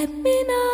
let me know.